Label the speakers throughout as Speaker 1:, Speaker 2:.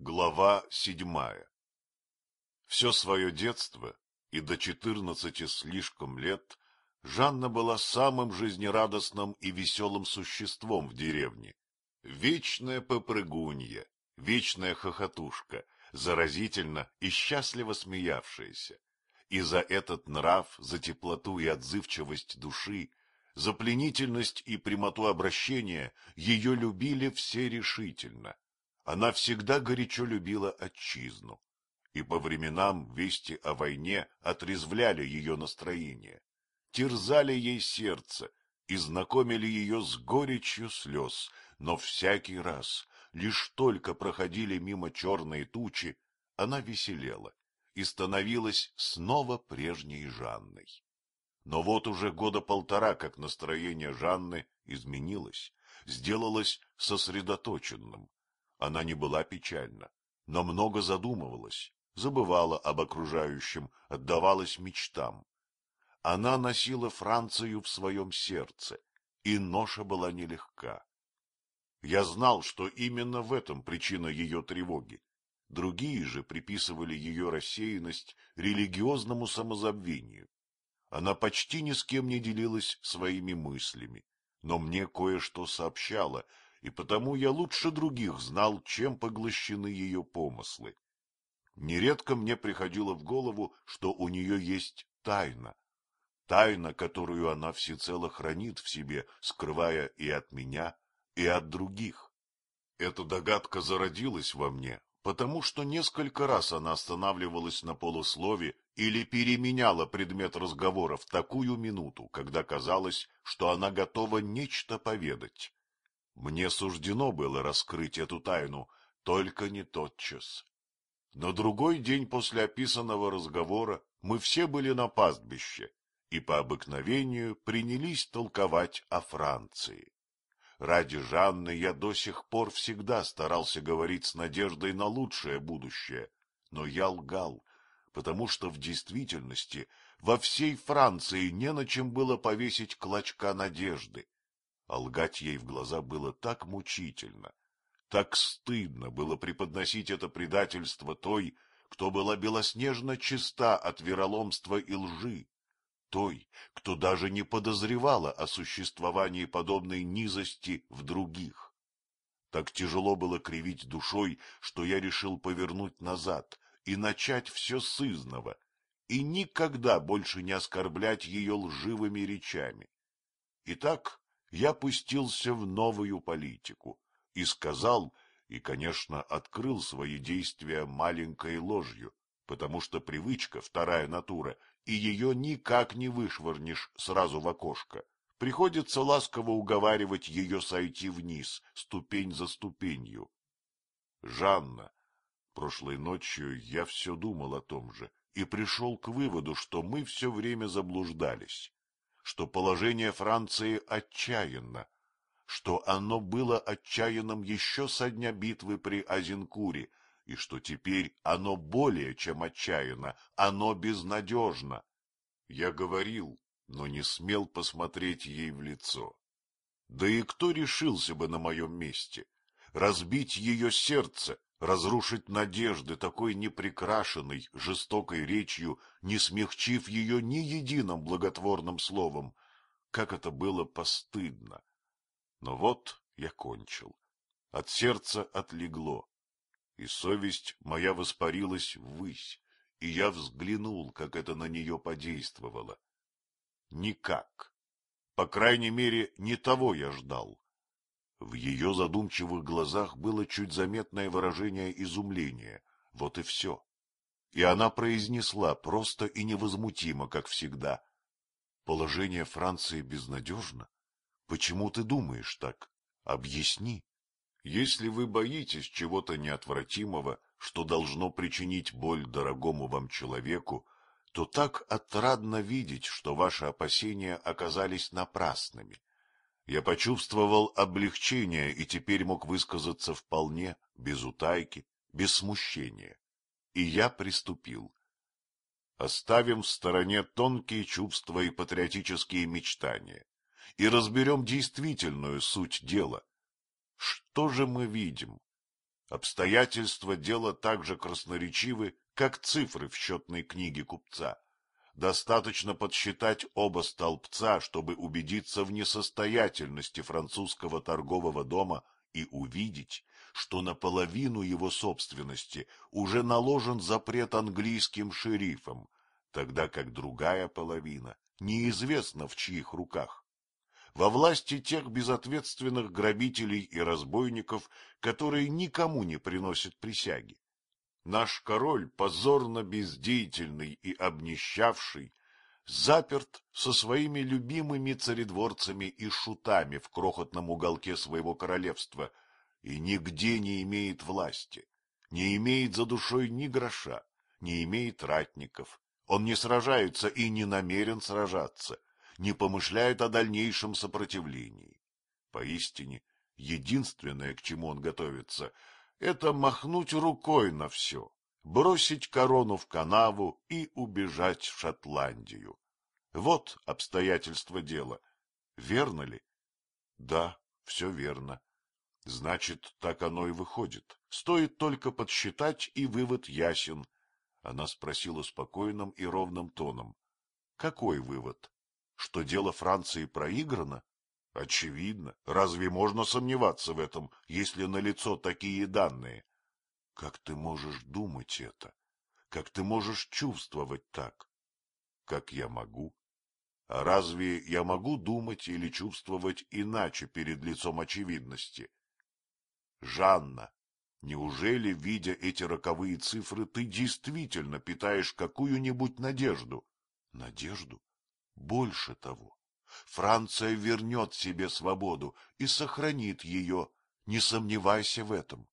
Speaker 1: Глава седьмая Все свое детство и до четырнадцати слишком лет Жанна была самым жизнерадостным и веселым существом в деревне. Вечная попрыгунья, вечная хохотушка, заразительно и счастливо смеявшаяся. И за этот нрав, за теплоту и отзывчивость души, за пленительность и прямоту обращения ее любили все решительно. Она всегда горячо любила отчизну, и по временам вести о войне отрезвляли ее настроение, терзали ей сердце и знакомили ее с горечью слез, но всякий раз, лишь только проходили мимо черные тучи, она веселела и становилась снова прежней Жанной. Но вот уже года полтора, как настроение Жанны изменилось, сделалось сосредоточенным. Она не была печальна, но много задумывалась, забывала об окружающем, отдавалась мечтам. Она носила Францию в своем сердце, и ноша была нелегка. Я знал, что именно в этом причина ее тревоги. Другие же приписывали ее рассеянность религиозному самозабвению. Она почти ни с кем не делилась своими мыслями, но мне кое-что сообщала, и потому я лучше других знал, чем поглощены ее помыслы. Нередко мне приходило в голову, что у нее есть тайна, тайна, которую она всецело хранит в себе, скрывая и от меня, и от других. Эта догадка зародилась во мне, потому что несколько раз она останавливалась на полуслове или переменяла предмет разговора в такую минуту, когда казалось, что она готова нечто поведать. Мне суждено было раскрыть эту тайну, только не тотчас. На другой день после описанного разговора мы все были на пастбище и по обыкновению принялись толковать о Франции. Ради Жанны я до сих пор всегда старался говорить с надеждой на лучшее будущее, но я лгал, потому что в действительности во всей Франции не на чем было повесить клочка надежды. А лгать ей в глаза было так мучительно, так стыдно было преподносить это предательство той, кто была белоснежно чиста от вероломства и лжи, той, кто даже не подозревала о существовании подобной низости в других. Так тяжело было кривить душой, что я решил повернуть назад и начать все с изного, и никогда больше не оскорблять ее лживыми речами. Итак, я пустился в новую политику и сказал, и, конечно, открыл свои действия маленькой ложью, потому что привычка, вторая натура, и ее никак не вышвырнешь сразу в окошко. Приходится ласково уговаривать ее сойти вниз, ступень за ступенью. Жанна, прошлой ночью я все думал о том же и пришел к выводу, что мы все время заблуждались, что положение Франции отчаянно, что оно было отчаянным еще со дня битвы при Азенкуре, и что теперь оно более чем отчаянно, оно безнадежно. Я говорил, но не смел посмотреть ей в лицо. Да и кто решился бы на моем месте? Разбить ее сердце, разрушить надежды такой неприкрашенной, жестокой речью, не смягчив ее ни единым благотворным словом. Как это было постыдно! Но вот я кончил. От сердца отлегло и совесть моя воспарилась ввысь, и я взглянул, как это на нее подействовало. Никак. По крайней мере, не того я ждал. В ее задумчивых глазах было чуть заметное выражение изумления. Вот и все. И она произнесла просто и невозмутимо, как всегда. Положение Франции безнадежно? Почему ты думаешь так? Объясни. Если вы боитесь чего-то неотвратимого, что должно причинить боль дорогому вам человеку, то так отрадно видеть, что ваши опасения оказались напрасными. Я почувствовал облегчение и теперь мог высказаться вполне, без утайки, без смущения. И я приступил. Оставим в стороне тонкие чувства и патриотические мечтания и разберем действительную суть дела, что же мы видим? Обстоятельства дела так же красноречивы, как цифры в счетной книге купца. Достаточно подсчитать оба столбца, чтобы убедиться в несостоятельности французского торгового дома и увидеть, что на половину его собственности уже наложен запрет английским шерифом, тогда как другая половина неизвестна в чьих руках. Во власти тех безответственных грабителей и разбойников, которые никому не приносят присяги. Наш король, позорно бездеятельный и обнищавший, заперт со своими любимыми царедворцами и шутами в крохотном уголке своего королевства и нигде не имеет власти, не имеет за душой ни гроша, не имеет ратников. Он не сражается и не намерен сражаться, не помышляет о дальнейшем сопротивлении. Поистине, единственное, к чему он готовится, это махнуть рукой на все, бросить корону в канаву и убежать в Шотландию. Вот обстоятельства дела. Верно ли? Да, все верно. Значит, так оно и выходит. Стоит только подсчитать, и вывод ясен. Она спросила спокойным и ровным тоном. Какой вывод? Что дело Франции проиграно? Очевидно. Разве можно сомневаться в этом, если налицо такие данные? Как ты можешь думать это? Как ты можешь чувствовать так? Как я могу? А разве я могу думать или чувствовать иначе перед лицом очевидности? Жанна, неужели, видя эти роковые цифры, ты действительно питаешь какую-нибудь надежду? Надежду? Больше того, Франция вернет себе свободу и сохранит ее, не сомневайся в этом.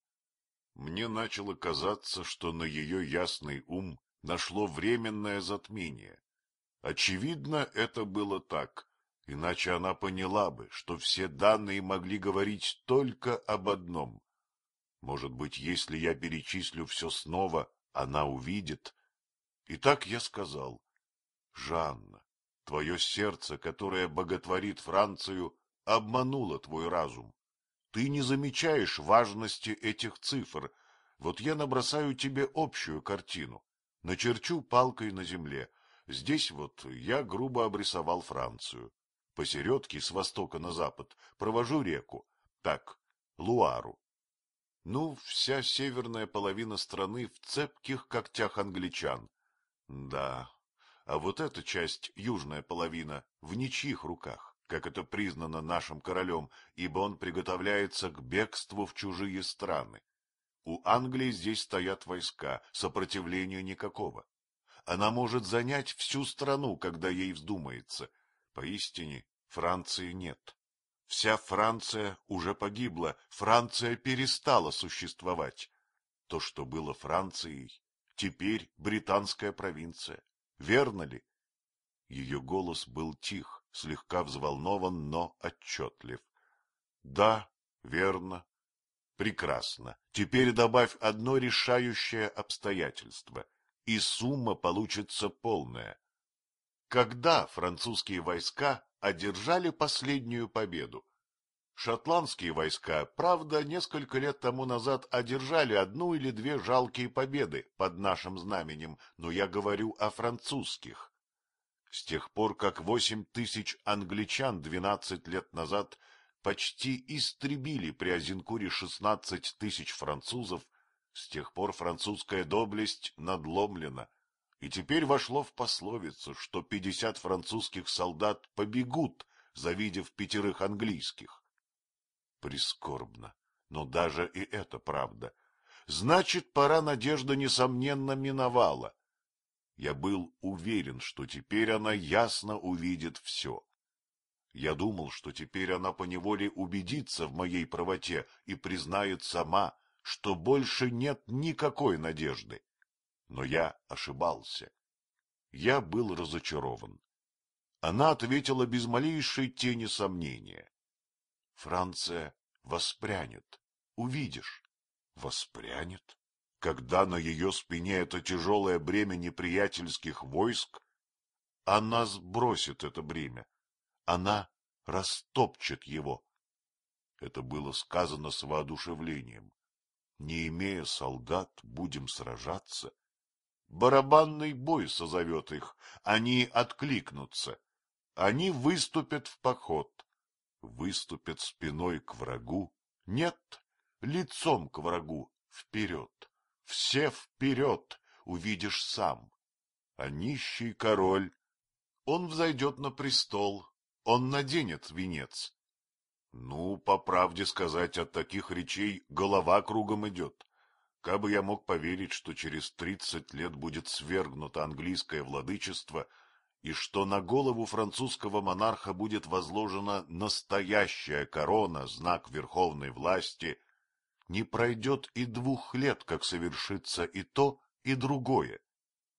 Speaker 1: Мне начало казаться, что на ее ясный ум нашло временное затмение. Очевидно, это было так, иначе она поняла бы, что все данные могли говорить только об одном. Может быть, если я перечислю все снова, она увидит. И так я сказал. Жанна, Твое сердце, которое боготворит Францию, обмануло твой разум. Ты не замечаешь важности этих цифр. Вот я набросаю тебе общую картину. Начерчу палкой на земле. Здесь вот я грубо обрисовал Францию. Посередке, с востока на запад, провожу реку. Так, Луару. Ну, вся северная половина страны в цепких когтях англичан. Да, а вот эта часть, южная половина, в ничьих руках, как это признано нашим королем, ибо он приготовляется к бегству в чужие страны. У Англии здесь стоят войска, сопротивления никакого. Она может занять всю страну, когда ей вздумается. Поистине, Франции нет. Вся Франция уже погибла, Франция перестала существовать. То, что было Францией, теперь британская провинция. Верно ли? Ее голос был тих, слегка взволнован, но отчетлив. — Да, верно. Прекрасно. Теперь добавь одно решающее обстоятельство, и сумма получится полная. Когда французские войска одержали последнюю победу? Шотландские войска, правда, несколько лет тому назад одержали одну или две жалкие победы под нашим знаменем, но я говорю о французских. С тех пор, как восемь тысяч англичан двенадцать лет назад почти истребили при Азинкуре шестнадцать тысяч французов, с тех пор французская доблесть надломлена, и теперь вошло в пословицу, что пятьдесят французских солдат побегут, завидев пятерых английских. Прискорбно, но даже и это правда. Значит, пора надежда, несомненно, миновала. Я был уверен, что теперь она ясно увидит все. Я думал, что теперь она поневоле убедится в моей правоте и признает сама, что больше нет никакой надежды. Но я ошибался. Я был разочарован. Она ответила без малейшей тени сомнения. Франция воспрянет. Увидишь. Воспрянет? Когда на ее спине это тяжелое бремя неприятельских войск? Она сбросит это бремя. Она растопчет его. Это было сказано с воодушевлением. Не имея солдат, будем сражаться. Барабанный бой созовет их, они откликнутся. Они выступят в поход. Выступят спиной к врагу? Нет, лицом к врагу, вперед. Все вперед, увидишь сам. А нищий король, он взойдет на престол, он наденет венец. Ну, по правде сказать, от таких речей голова кругом идет. Кабы я мог поверить, что через тридцать лет будет свергнуто английское владычество, и что на голову французского монарха будет возложена настоящая корона, знак верховной власти, не пройдет и двух лет, как совершится и то, и другое.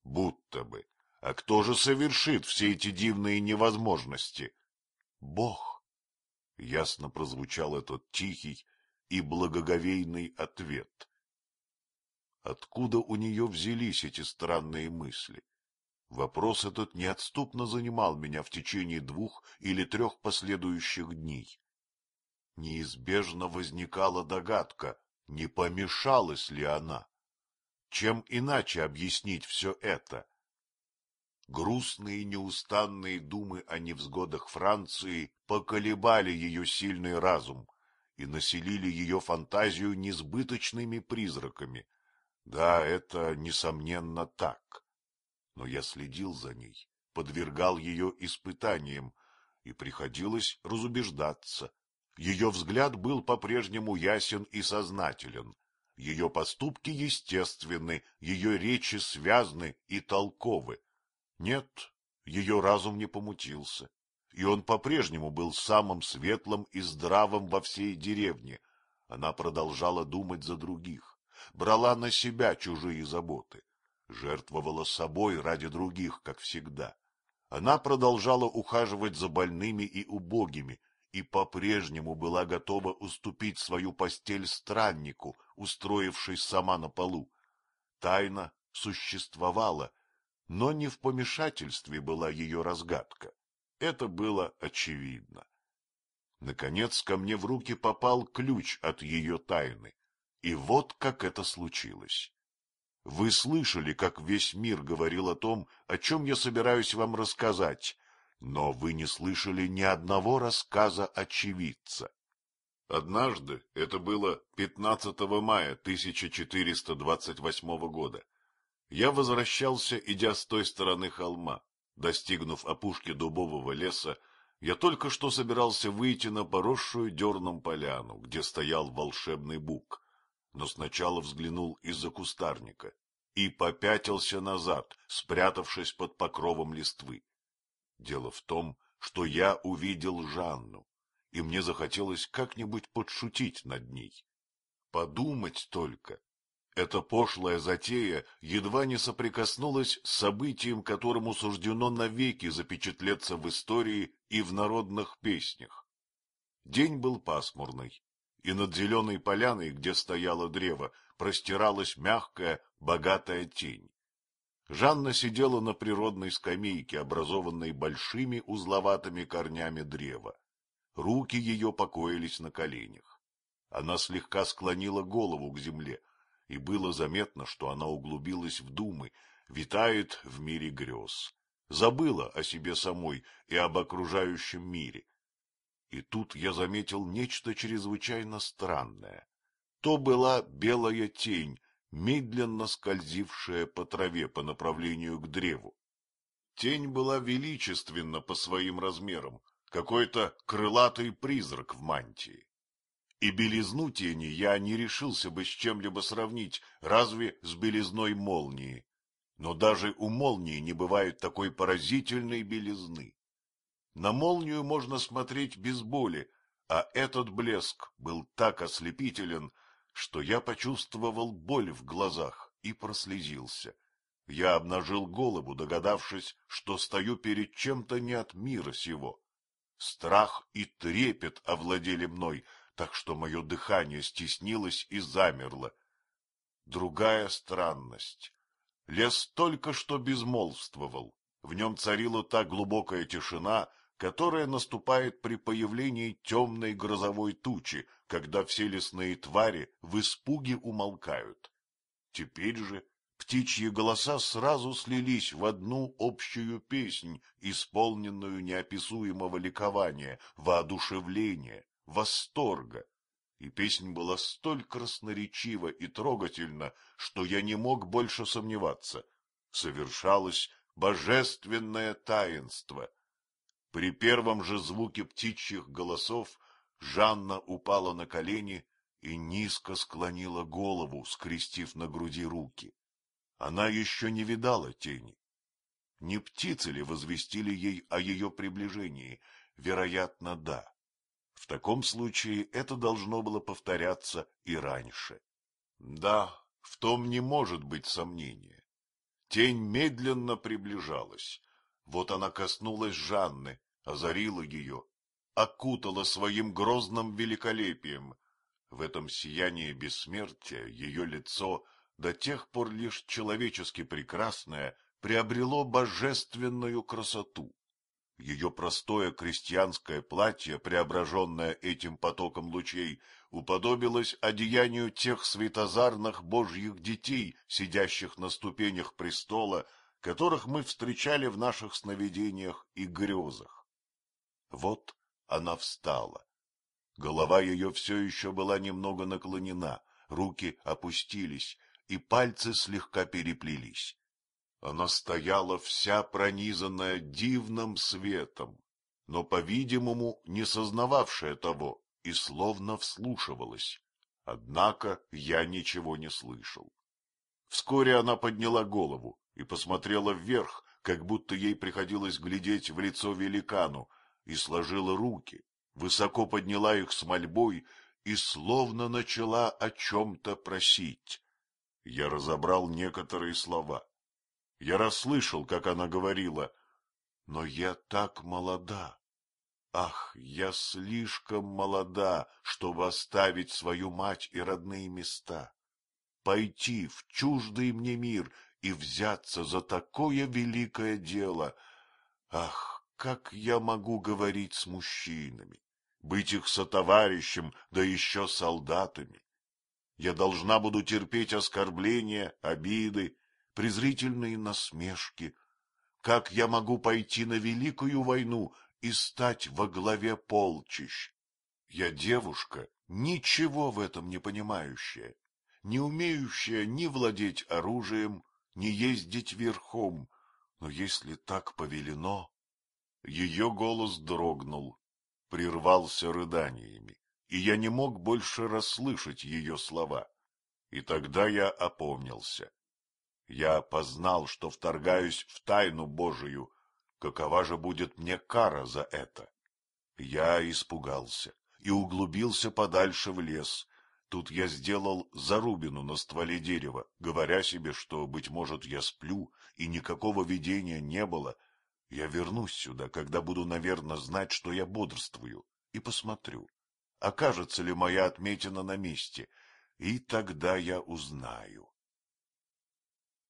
Speaker 1: Будто бы. А кто же совершит все эти дивные невозможности? Бог. Ясно прозвучал этот тихий и благоговейный ответ. Откуда у нее взялись эти странные мысли? Вопрос этот неотступно занимал меня в течение двух или трех последующих дней. Неизбежно возникала догадка, не помешалась ли она. Чем иначе объяснить все это? Грустные неустанные думы о невзгодах Франции поколебали ее сильный разум и населили ее фантазию несбыточными призраками. Да, это, несомненно, так. Но я следил за ней, подвергал ее испытаниям, и приходилось разубеждаться. Ее взгляд был по-прежнему ясен и сознателен, ее поступки естественны, ее речи связны и толковы. Нет, ее разум не помутился, и он по-прежнему был самым светлым и здравым во всей деревне. Она продолжала думать за других, брала на себя чужие заботы, жертвовала собой ради других, как всегда. Она продолжала ухаживать за больными и убогими и по-прежнему была готова уступить свою постель страннику, устроившись сама на полу. Тайна существовала, но не в помешательстве была ее разгадка. Это было очевидно. Наконец ко мне в руки попал ключ от ее тайны. И вот как это случилось. Вы слышали, как весь мир говорил о том, о чем я собираюсь вам рассказать, но вы не слышали ни одного рассказа очевидца. Однажды, это было 15 мая 1428 года, я возвращался, идя с той стороны холма. Достигнув опушки дубового леса, я только что собирался выйти на поросшую дерном поляну, где стоял волшебный бук, но сначала взглянул из-за кустарника и попятился назад, спрятавшись под покровом листвы. Дело в том, что я увидел Жанну, и мне захотелось как-нибудь подшутить над ней. Подумать только, эта пошлая затея едва не соприкоснулась с событием, которому суждено навеки запечатлеться в истории и в народных песнях. День был пасмурный, и над зеленой поляной, где стояло древо, простиралась мягкая, богатая тень. Жанна сидела на природной скамейке, образованной большими узловатыми корнями древа. Руки ее покоились на коленях. Она слегка склонила голову к земле, и было заметно, что она углубилась в думы, витает в мире грез, забыла о себе самой и об окружающем мире. И тут я заметил нечто чрезвычайно странное. То была белая тень, медленно скользившая по траве по направлению к древу. Тень была величественна по своим размерам, какой-то крылатый призрак в мантии. И белизну тени я не решился бы с чем-либо сравнить, разве с белизной молнии. Но даже у молнии не бывает такой поразительной белизны. На молнию можно смотреть без боли, а этот блеск был так ослепителен, что я почувствовал боль в глазах и прослезился. Я обнажил голову, догадавшись, что стою перед чем-то не от мира сего. Страх и трепет овладели мной, так что мое дыхание стеснилось и замерло. Другая странность. Лес только что безмолвствовал. В нем царила та глубокая тишина, которая наступает при появлении темной грозовой тучи, когда все лесные твари в испуге умолкают. Теперь же птичьи голоса сразу слились в одну общую песнь, исполненную неописуемого ликования, воодушевления, восторга. И песнь была столь красноречива и трогательна, что я не мог больше сомневаться. Совершалось божественное таинство. При первом же звуке птичьих голосов Жанна упала на колени и низко склонила голову, скрестив на груди руки. Она еще не видала тени. Не птицы ли возвестили ей о ее приближении? Вероятно, да. В таком случае это должно было повторяться и раньше. Да, в том не может быть сомнения. Тень медленно приближалась. Вот она коснулась Жанны, озарила ее, окутала своим грозным великолепием. В этом сиянии бессмертия ее лицо, до тех пор лишь человечески прекрасное, приобрело божественную красоту. Ее простое крестьянское платье, преображенное этим потоком лучей, уподобилось одеянию тех светозарных божьих детей, сидящих на ступенях престола, которых мы встречали в наших сновидениях и грезах. Вот она встала. Голова ее все еще была немного наклонена, руки опустились, и пальцы слегка переплелись. Она стояла вся пронизанная дивным светом, но, по-видимому, не сознававшая того и словно вслушивалась. Однако я ничего не слышал. Вскоре она подняла голову и посмотрела вверх, как будто ей приходилось глядеть в лицо великану, и сложила руки, высоко подняла их с мольбой и словно начала о чем-то просить. Я разобрал некоторые слова. Я расслышал, как она говорила, но я так молода. Ах, я слишком молода, чтобы оставить свою мать и родные места, пойти в чуждый мне мир и взяться за такое великое дело. Ах, как я могу говорить с мужчинами, быть их сотоварищем, да еще солдатами? Я должна буду терпеть оскорбления, обиды, презрительные насмешки. Как я могу пойти на великую войну и стать во главе полчищ? Я девушка, ничего в этом не понимающая, не умеющая ни владеть оружием, ни ездить верхом, но если так повелено... Ее голос дрогнул, прервался рыданиями, и я не мог больше расслышать ее слова. И тогда я опомнился. Я познал, что вторгаюсь в тайну Божию. Какова же будет мне кара за это? Я испугался и углубился подальше в лес. Тут я сделал зарубину на стволе дерева, говоря себе, что, быть может, я сплю, и никакого видения не было. Я вернусь сюда, когда буду, наверное, знать, что я бодрствую, и посмотрю, окажется ли моя отметина на месте, и тогда я узнаю.